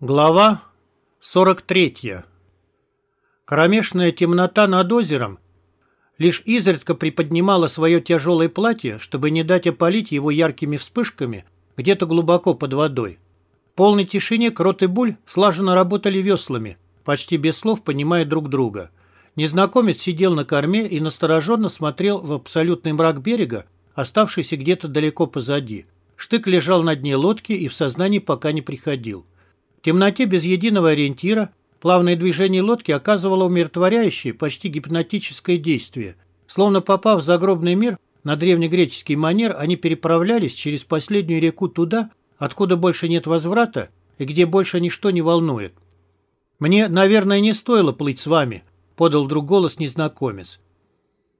Глава 43. Кромешная темнота над озером лишь изредка приподнимала свое тяжелое платье, чтобы не дать опалить его яркими вспышками где-то глубоко под водой. В полной тишине Крот и Буль слаженно работали веслами, почти без слов понимая друг друга. Незнакомец сидел на корме и настороженно смотрел в абсолютный мрак берега, оставшийся где-то далеко позади. Штык лежал на дне лодки и в сознании пока не приходил. В темноте без единого ориентира плавное движение лодки оказывало умиротворяющее, почти гипнотическое действие. Словно попав в загробный мир, на древнегреческий манер они переправлялись через последнюю реку туда, откуда больше нет возврата и где больше ничто не волнует. «Мне, наверное, не стоило плыть с вами», — подал вдруг голос незнакомец.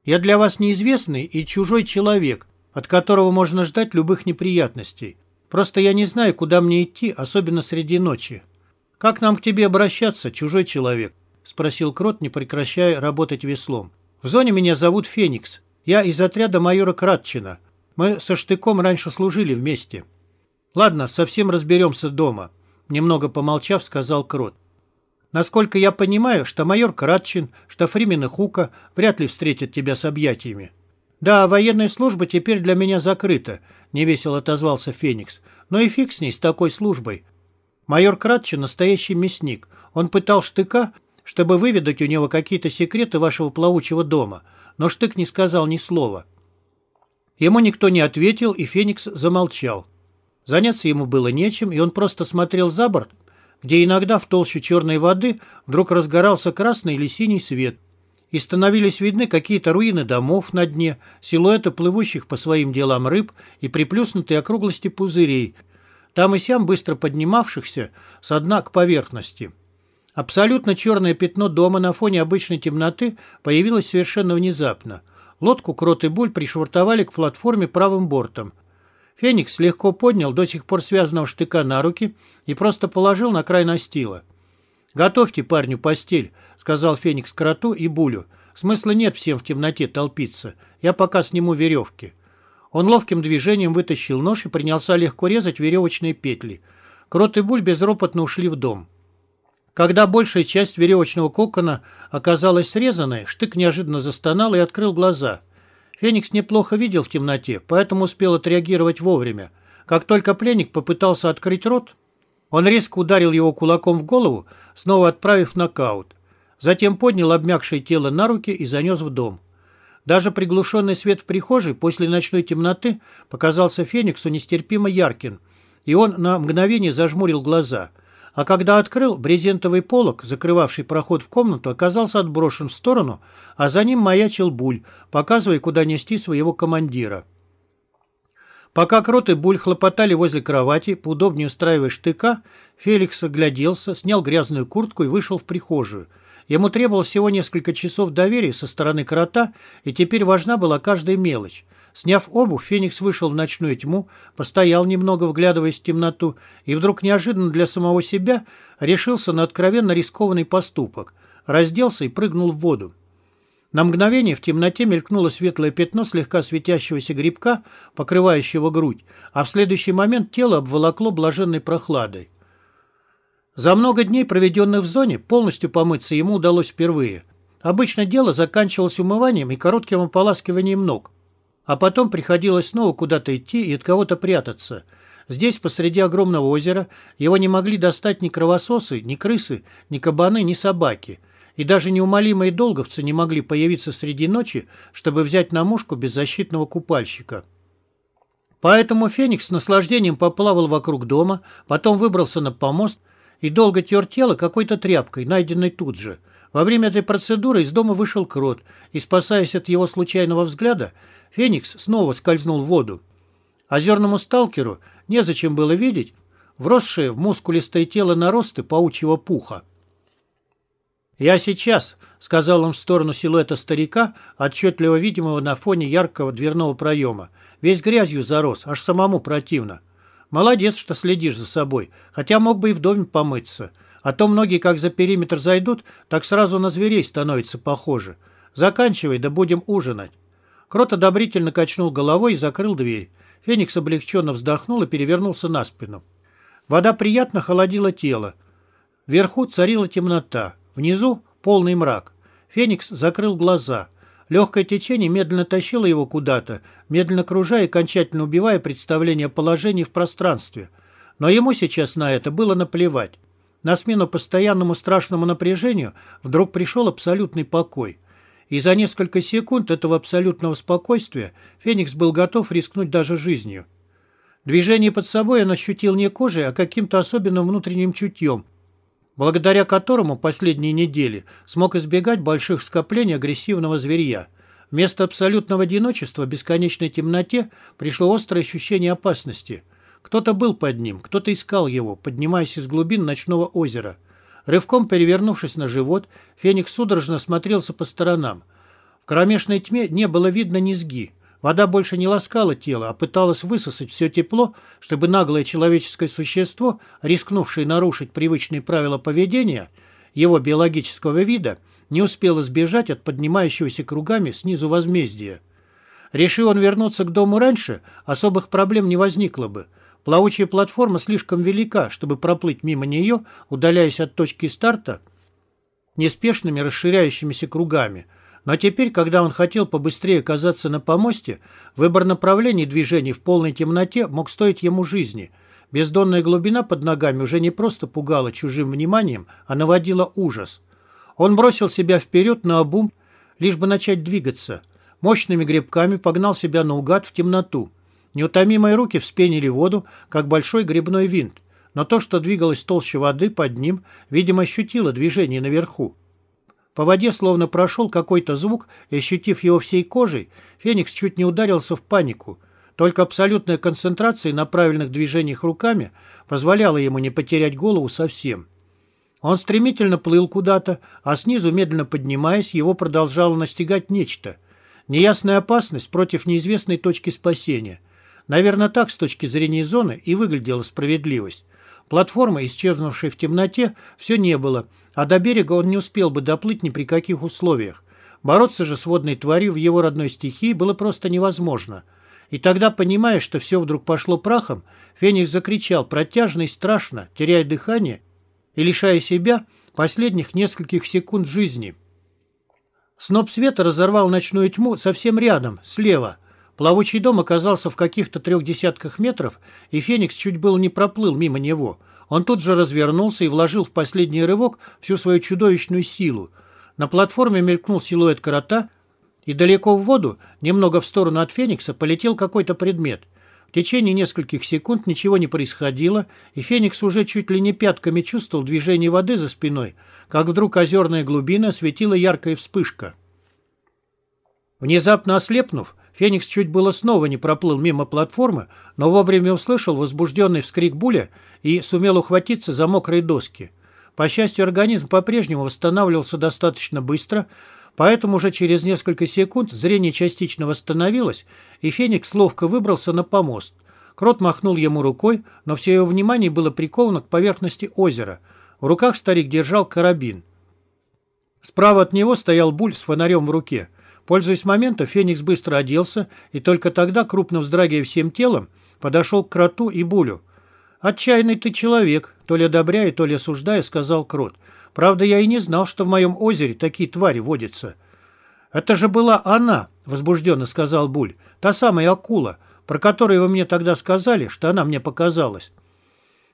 «Я для вас неизвестный и чужой человек, от которого можно ждать любых неприятностей. Просто я не знаю, куда мне идти, особенно среди ночи. Как нам к тебе обращаться, чужой человек? Спросил Крот, не прекращая работать веслом. В зоне меня зовут Феникс. Я из отряда майора Кратчина. Мы со Штыком раньше служили вместе. Ладно, совсем разберемся дома. Немного помолчав, сказал Крот. Насколько я понимаю, что майор Кратчин, что Фримен и Хука вряд ли встретят тебя с объятиями. «Да, военная служба теперь для меня закрыта», — невесело отозвался Феникс. «Но и фиг с ней, с такой службой. Майор Кратчин — настоящий мясник. Он пытал Штыка, чтобы выведать у него какие-то секреты вашего плавучего дома, но Штык не сказал ни слова». Ему никто не ответил, и Феникс замолчал. Заняться ему было нечем, и он просто смотрел за борт, где иногда в толще черной воды вдруг разгорался красный или синий свет — и становились видны какие-то руины домов на дне, силуэты плывущих по своим делам рыб и приплюснутые округлости пузырей, там и сям быстро поднимавшихся со дна к поверхности. Абсолютно черное пятно дома на фоне обычной темноты появилось совершенно внезапно. Лодку Крот и Буль пришвартовали к платформе правым бортом. Феникс легко поднял до сих пор связанного штыка на руки и просто положил на край настила. «Готовьте парню постель», — сказал Феникс кроту и Булю. «Смысла нет всем в темноте толпиться. Я пока сниму веревки». Он ловким движением вытащил нож и принялся легко резать веревочные петли. Крот и Буль безропотно ушли в дом. Когда большая часть веревочного кокона оказалась срезанной, Штык неожиданно застонал и открыл глаза. Феникс неплохо видел в темноте, поэтому успел отреагировать вовремя. Как только пленник попытался открыть рот, он резко ударил его кулаком в голову, снова отправив в нокаут. Затем поднял обмякшее тело на руки и занес в дом. Даже приглушенный свет в прихожей после ночной темноты показался Фениксу нестерпимо ярким, и он на мгновение зажмурил глаза. А когда открыл, брезентовый полог, закрывавший проход в комнату, оказался отброшен в сторону, а за ним маячил Буль, показывая, куда нести своего командира. Пока Крот и Буль хлопотали возле кровати, поудобнее устраивая штыка, Феликс огляделся, снял грязную куртку и вышел в прихожую. Ему требовалось всего несколько часов доверия со стороны крота, и теперь важна была каждая мелочь. Сняв обувь, Феникс вышел в ночную тьму, постоял немного, вглядываясь в темноту, и вдруг неожиданно для самого себя решился на откровенно рискованный поступок. Разделся и прыгнул в воду. На мгновение в темноте мелькнуло светлое пятно слегка светящегося грибка, покрывающего грудь, а в следующий момент тело обволокло блаженной прохладой. За много дней, проведенных в зоне, полностью помыться ему удалось впервые. Обычно дело заканчивалось умыванием и коротким ополаскиванием ног. А потом приходилось снова куда-то идти и от кого-то прятаться. Здесь, посреди огромного озера, его не могли достать ни кровососы, ни крысы, ни кабаны, ни собаки – и даже неумолимые долговцы не могли появиться среди ночи, чтобы взять на мушку беззащитного купальщика. Поэтому Феникс с наслаждением поплавал вокруг дома, потом выбрался на помост и долго тер тело какой-то тряпкой, найденной тут же. Во время этой процедуры из дома вышел крот, и, спасаясь от его случайного взгляда, Феникс снова скользнул в воду. Озерному сталкеру незачем было видеть вросшее в мускулистое тело наросты паучьего пуха. «Я сейчас», — сказал он в сторону силуэта старика, отчетливо видимого на фоне яркого дверного проема. Весь грязью зарос, аж самому противно. «Молодец, что следишь за собой, хотя мог бы и в доме помыться. А то многие как за периметр зайдут, так сразу на зверей становится похоже. Заканчивай, да будем ужинать». Крот одобрительно качнул головой и закрыл дверь. Феникс облегченно вздохнул и перевернулся на спину. Вода приятно холодила тело. Вверху царила темнота, внизу полный мрак. Феникс закрыл глаза. Легкое течение медленно тащило его куда-то, медленно кружая и окончательно убивая представление о положении в пространстве. Но ему сейчас на это было наплевать. На смену постоянному страшному напряжению вдруг пришел абсолютный покой. И за несколько секунд этого абсолютного спокойствия Феникс был готов рискнуть даже жизнью. Движение под собой он ощутил не кожей, а каким-то особенным внутренним чутьем, благодаря которому последние недели смог избегать больших скоплений агрессивного зверья. Вместо абсолютного одиночества в бесконечной темноте пришло острое ощущение опасности. Кто-то был под ним, кто-то искал его, поднимаясь из глубин ночного озера. Рывком перевернувшись на живот, Феникс судорожно смотрелся по сторонам. В кромешной тьме не было видно низги, Вода больше не ласкала тело, а пыталась высосать все тепло, чтобы наглое человеческое существо, рискнувшее нарушить привычные правила поведения его биологического вида, не успело сбежать от поднимающегося кругами снизу возмездия. Решил он вернуться к дому раньше, особых проблем не возникло бы. Плавучая платформа слишком велика, чтобы проплыть мимо нее, удаляясь от точки старта неспешными расширяющимися кругами – но теперь, когда он хотел побыстрее оказаться на помосте, выбор направлений движений в полной темноте мог стоить ему жизни. Бездонная глубина под ногами уже не просто пугала чужим вниманием, а наводила ужас. Он бросил себя вперед на обум, лишь бы начать двигаться. Мощными грибками погнал себя наугад в темноту. Неутомимые руки вспенили воду, как большой грибной винт. Но то, что двигалось толще воды под ним, видимо, ощутило движение наверху. По воде словно прошел какой-то звук, и, ощутив его всей кожей, Феникс чуть не ударился в панику. Только абсолютная концентрация на правильных движениях руками позволяла ему не потерять голову совсем. Он стремительно плыл куда-то, а снизу, медленно поднимаясь, его продолжало настигать нечто. Неясная опасность против неизвестной точки спасения. Наверное, так с точки зрения зоны и выглядела справедливость. Платформы, исчезнувшей в темноте, все не было, а до берега он не успел бы доплыть ни при каких условиях. Бороться же с водной тварью в его родной стихии было просто невозможно. И тогда, понимая, что все вдруг пошло прахом, Феникс закричал протяжно и страшно, теряя дыхание и лишая себя последних нескольких секунд жизни. Сноп света разорвал ночную тьму совсем рядом, слева. Плавучий дом оказался в каких-то трех десятках метров, и Феникс чуть было не проплыл мимо него – он тут же развернулся и вложил в последний рывок всю свою чудовищную силу. На платформе мелькнул силуэт крота, и далеко в воду, немного в сторону от Феникса, полетел какой-то предмет. В течение нескольких секунд ничего не происходило, и Феникс уже чуть ли не пятками чувствовал движение воды за спиной, как вдруг озерная глубина осветила яркая вспышка. Внезапно ослепнув, Феникс чуть было снова не проплыл мимо платформы, но вовремя услышал возбужденный вскрик Буля и сумел ухватиться за мокрые доски. По счастью, организм по-прежнему восстанавливался достаточно быстро, поэтому уже через несколько секунд зрение частично восстановилось, и Феникс ловко выбрался на помост. Крот махнул ему рукой, но все его внимание было приковано к поверхности озера. В руках старик держал карабин. Справа от него стоял Буль с фонарем в руке – Пользуясь моментом, Феникс быстро оделся и только тогда, крупно вздрагивая всем телом, подошел к кроту и Булю. «Отчаянный ты человек», то ли одобряя, то ли осуждая, сказал крот. «Правда, я и не знал, что в моем озере такие твари водятся». «Это же была она», — возбужденно сказал Буль. «Та самая акула, про которую вы мне тогда сказали, что она мне показалась».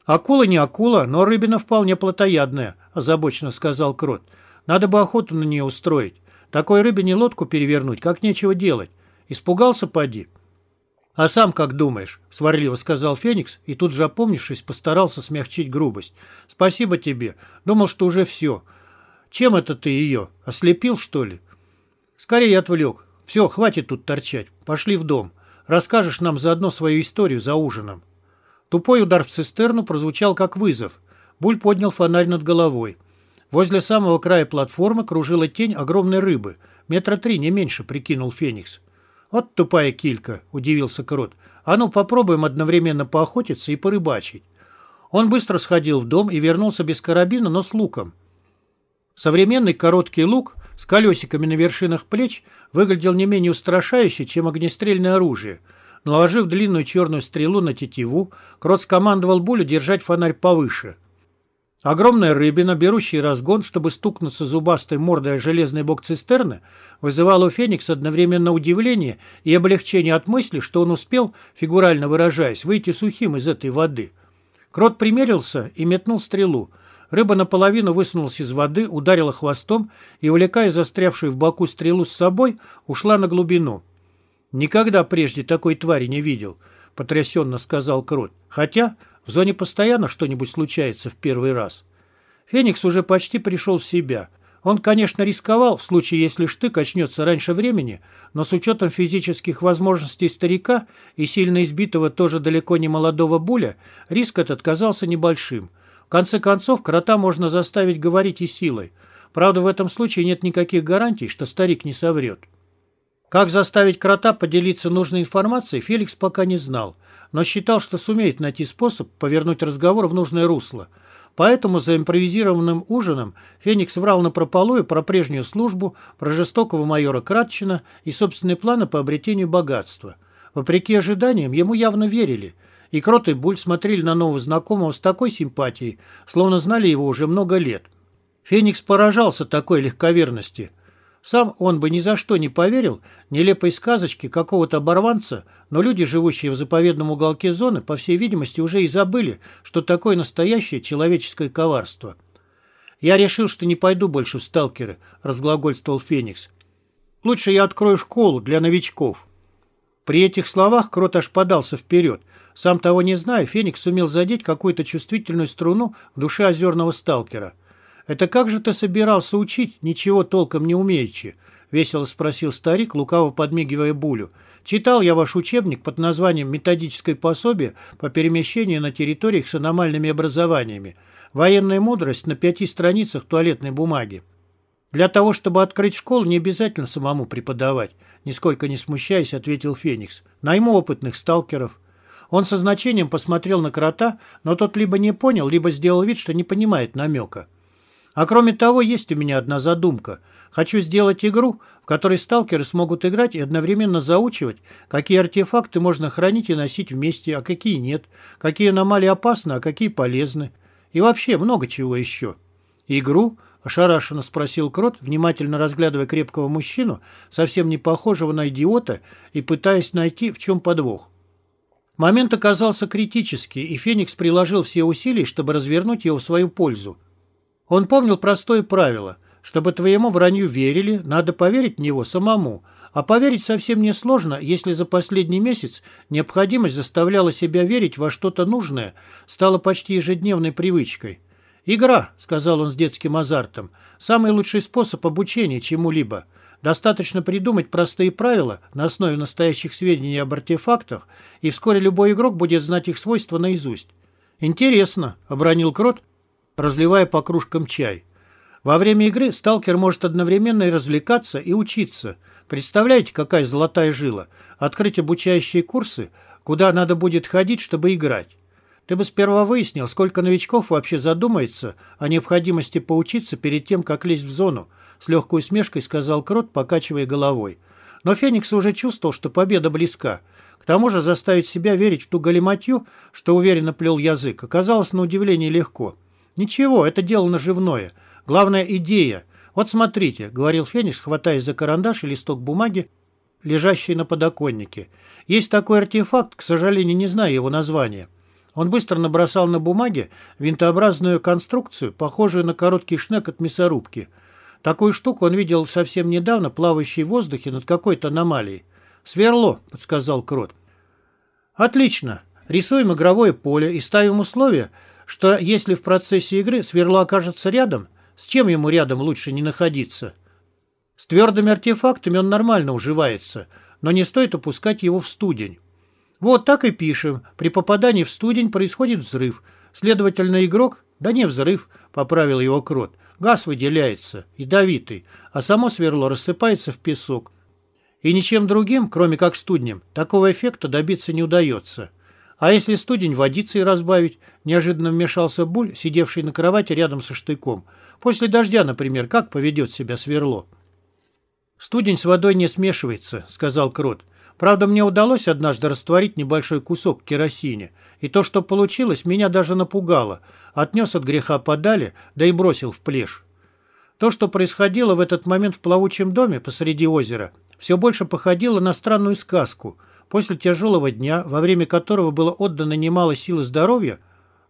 «Акула не акула, но рыбина вполне плотоядная», — озабоченно сказал крот. «Надо бы охоту на нее устроить. Такой рыбе не лодку перевернуть, как нечего делать. Испугался, поди. «А сам как думаешь?» — сварливо сказал Феникс, и тут же, опомнившись, постарался смягчить грубость. «Спасибо тебе. Думал, что уже все. Чем это ты ее? Ослепил, что ли?» «Скорее отвлек. Все, хватит тут торчать. Пошли в дом. Расскажешь нам заодно свою историю за ужином». Тупой удар в цистерну прозвучал как вызов. Буль поднял фонарь над головой. Возле самого края платформы кружила тень огромной рыбы. Метра три, не меньше, прикинул Феникс. «Вот тупая килька», — удивился Крот. «А ну, попробуем одновременно поохотиться и порыбачить». Он быстро сходил в дом и вернулся без карабина, но с луком. Современный короткий лук с колесиками на вершинах плеч выглядел не менее устрашающе, чем огнестрельное оружие. Наложив длинную черную стрелу на тетиву, Крот скомандовал Булю держать фонарь повыше — Огромная рыбина, берущая разгон, чтобы стукнуться зубастой мордой о железный бок цистерны, вызывала у Феникса одновременно удивление и облегчение от мысли, что он успел, фигурально выражаясь, выйти сухим из этой воды. Крот примерился и метнул стрелу. Рыба наполовину высунулась из воды, ударила хвостом и, увлекая застрявшую в боку стрелу с собой, ушла на глубину. «Никогда прежде такой твари не видел», — потрясенно сказал Крот. «Хотя в зоне постоянно что-нибудь случается в первый раз. Феникс уже почти пришел в себя. Он, конечно, рисковал в случае, если штык очнется раньше времени, но с учетом физических возможностей старика и сильно избитого тоже далеко не молодого Буля, риск этот казался небольшим. В конце концов, крота можно заставить говорить и силой. Правда, в этом случае нет никаких гарантий, что старик не соврет. Как заставить крота поделиться нужной информацией, Феликс пока не знал но считал, что сумеет найти способ повернуть разговор в нужное русло. Поэтому за импровизированным ужином Феникс врал на прополую про прежнюю службу, про жестокого майора Кратчина и собственные планы по обретению богатства. Вопреки ожиданиям, ему явно верили, и Крот и Буль смотрели на нового знакомого с такой симпатией, словно знали его уже много лет. Феникс поражался такой легковерности – сам он бы ни за что не поверил нелепой сказочке какого-то оборванца, но люди, живущие в заповедном уголке зоны, по всей видимости, уже и забыли, что такое настоящее человеческое коварство. «Я решил, что не пойду больше в сталкеры», — разглагольствовал Феникс. «Лучше я открою школу для новичков». При этих словах Крот аж подался вперед. Сам того не зная, Феникс сумел задеть какую-то чувствительную струну в душе озерного сталкера — «Это как же ты собирался учить, ничего толком не умеючи?» — весело спросил старик, лукаво подмигивая Булю. «Читал я ваш учебник под названием «Методическое пособие по перемещению на территориях с аномальными образованиями. Военная мудрость на пяти страницах туалетной бумаги». «Для того, чтобы открыть школу, не обязательно самому преподавать», — нисколько не смущаясь, ответил Феникс. «Найму опытных сталкеров». Он со значением посмотрел на крота, но тот либо не понял, либо сделал вид, что не понимает намека. А кроме того, есть у меня одна задумка. Хочу сделать игру, в которой сталкеры смогут играть и одновременно заучивать, какие артефакты можно хранить и носить вместе, а какие нет, какие аномалии опасны, а какие полезны. И вообще много чего еще. Игру? Ошарашенно спросил Крот, внимательно разглядывая крепкого мужчину, совсем не похожего на идиота, и пытаясь найти, в чем подвох. Момент оказался критический, и Феникс приложил все усилия, чтобы развернуть его в свою пользу. Он помнил простое правило. Чтобы твоему вранью верили, надо поверить в него самому. А поверить совсем несложно, если за последний месяц необходимость заставляла себя верить во что-то нужное, стала почти ежедневной привычкой. «Игра», — сказал он с детским азартом, — «самый лучший способ обучения чему-либо. Достаточно придумать простые правила на основе настоящих сведений об артефактах, и вскоре любой игрок будет знать их свойства наизусть». «Интересно», — обронил Крот, разливая по кружкам чай. Во время игры сталкер может одновременно и развлекаться, и учиться. Представляете, какая золотая жила? Открыть обучающие курсы, куда надо будет ходить, чтобы играть. Ты бы сперва выяснил, сколько новичков вообще задумается о необходимости поучиться перед тем, как лезть в зону, с легкой усмешкой сказал Крот, покачивая головой. Но Феникс уже чувствовал, что победа близка. К тому же заставить себя верить в ту галиматью, что уверенно плел язык, оказалось на удивление легко. «Ничего, это дело наживное. Главная идея. Вот смотрите», — говорил Феникс, хватаясь за карандаш и листок бумаги, лежащий на подоконнике. «Есть такой артефакт, к сожалению, не знаю его названия». Он быстро набросал на бумаге винтообразную конструкцию, похожую на короткий шнек от мясорубки. Такую штуку он видел совсем недавно, плавающей в воздухе над какой-то аномалией. «Сверло», — подсказал Крот. «Отлично. Рисуем игровое поле и ставим условия, что если в процессе игры сверло окажется рядом, с чем ему рядом лучше не находиться? С твердыми артефактами он нормально уживается, но не стоит опускать его в студень. Вот так и пишем. При попадании в студень происходит взрыв. Следовательно, игрок... Да не взрыв, поправил его крот. Газ выделяется, ядовитый, а само сверло рассыпается в песок. И ничем другим, кроме как студнем, такого эффекта добиться не удается. А если студень водицей разбавить? Неожиданно вмешался Буль, сидевший на кровати рядом со штыком. После дождя, например, как поведет себя сверло? Студень с водой не смешивается, сказал Крот. Правда, мне удалось однажды растворить небольшой кусок керосине, и то, что получилось, меня даже напугало. Отнес от греха подали, да и бросил в плешь. То, что происходило в этот момент в плавучем доме посреди озера, все больше походило на странную сказку. После тяжелого дня, во время которого было отдано немало сил и здоровья,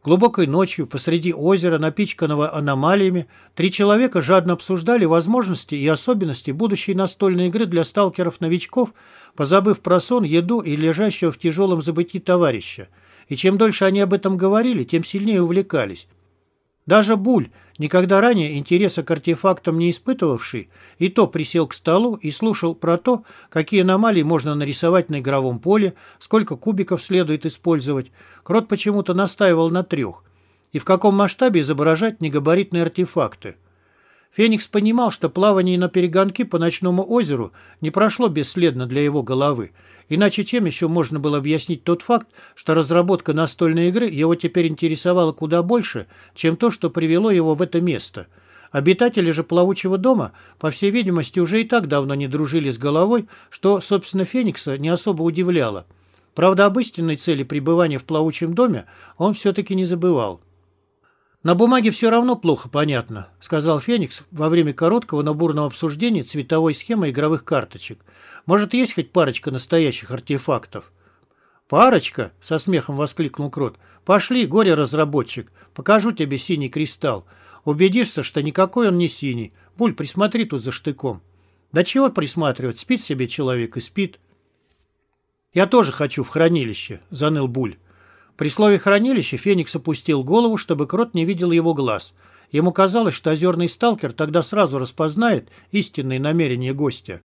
Глубокой ночью посреди озера, напичканного аномалиями, три человека жадно обсуждали возможности и особенности будущей настольной игры для сталкеров-новичков, позабыв про сон, еду и лежащего в тяжелом забытии товарища. И чем дольше они об этом говорили, тем сильнее увлекались. Даже Буль, никогда ранее интереса к артефактам не испытывавший, и то присел к столу и слушал про то, какие аномалии можно нарисовать на игровом поле, сколько кубиков следует использовать. Крот почему-то настаивал на трех. И в каком масштабе изображать негабаритные артефакты. Феникс понимал, что плавание на перегонки по ночному озеру не прошло бесследно для его головы, Иначе чем еще можно было объяснить тот факт, что разработка настольной игры его теперь интересовала куда больше, чем то, что привело его в это место. Обитатели же плавучего дома, по всей видимости, уже и так давно не дружили с головой, что, собственно, Феникса не особо удивляло. Правда, об истинной цели пребывания в плавучем доме он все-таки не забывал. «На бумаге все равно плохо понятно», — сказал Феникс во время короткого, но бурного обсуждения цветовой схемы игровых карточек. «Может, есть хоть парочка настоящих артефактов?» «Парочка?» — со смехом воскликнул Крот. «Пошли, горе-разработчик, покажу тебе синий кристалл. Убедишься, что никакой он не синий. Буль, присмотри тут за штыком». «Да чего присматривать? Спит себе человек и спит». «Я тоже хочу в хранилище», — заныл Буль. При слове «хранилище» Феникс опустил голову, чтобы крот не видел его глаз. Ему казалось, что озерный сталкер тогда сразу распознает истинные намерения гостя.